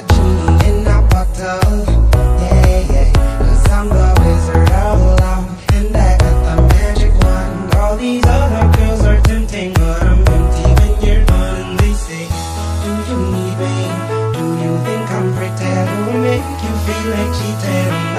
genie in a bottle. Yeah, I'm the wizard of love. And I got the magic wand. All these other girls are tempting, but I'm empty when you're gone. They say, Do you need me? Do you think I'm pretend? Will make you feel like cheating?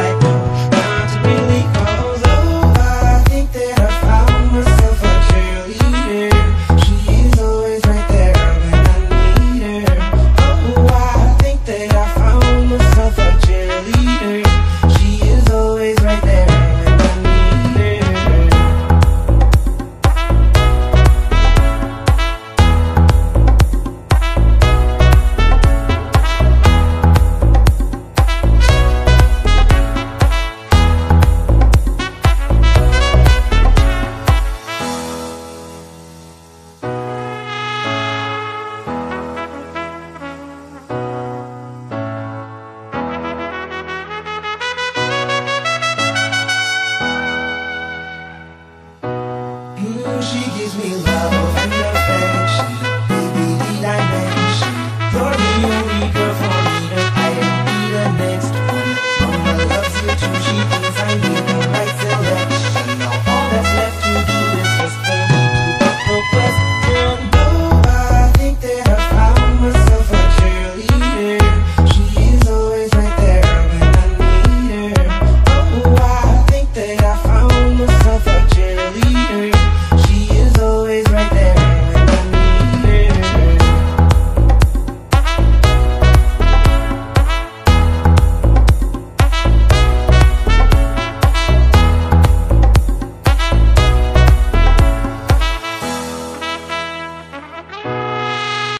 she gives me love.